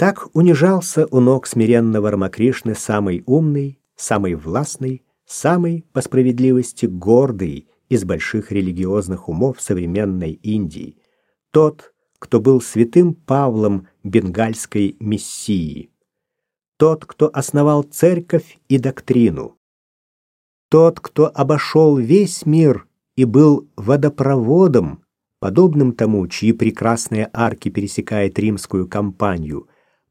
Так унижался у ног смиренного Рамакришны самый умный, самый властный, самый, по справедливости, гордый из больших религиозных умов современной Индии, тот, кто был святым Павлом бенгальской мессии, тот, кто основал церковь и доктрину, тот, кто обошел весь мир и был водопроводом, подобным тому, чьи прекрасные арки пересекает римскую кампанию,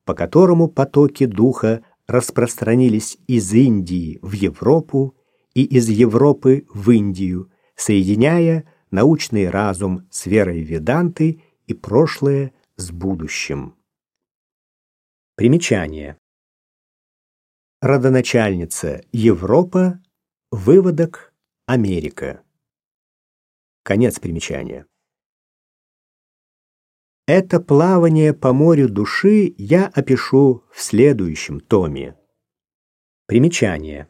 по которому потоки духа распространились из Индии в Европу и из Европы в Индию, соединяя научный разум с верой Веданты и прошлое с будущим. Примечание. Родоначальница Европа, выводок Америка. Конец примечания. Это плавание по морю души я опишу в следующем томе. Примечание.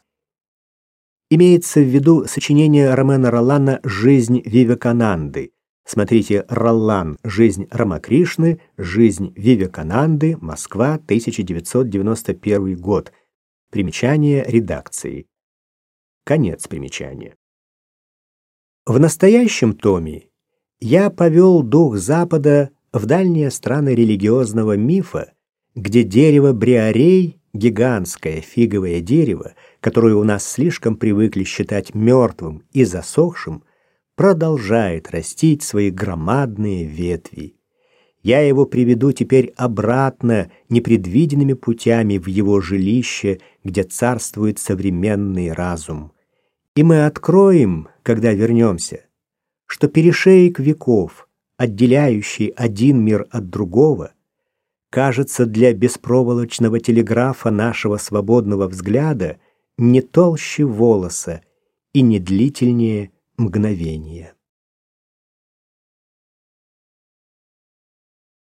Имеется в виду сочинение Ромена Роллана «Жизнь Вивекананды». Смотрите «Роллан. Жизнь Рамакришны. Жизнь Вивекананды. Москва. 1991 год». Примечание редакции. Конец примечания. В настоящем томе я повел дух Запада в дальние страны религиозного мифа, где дерево бриарей, гигантское фиговое дерево, которое у нас слишком привыкли считать мертвым и засохшим, продолжает растить свои громадные ветви. Я его приведу теперь обратно непредвиденными путями в его жилище, где царствует современный разум. И мы откроем, когда вернемся, что перешеек веков, отделяющий один мир от другого, кажется для беспроволочного телеграфа нашего свободного взгляда не толще волоса и не длительнее мгновения.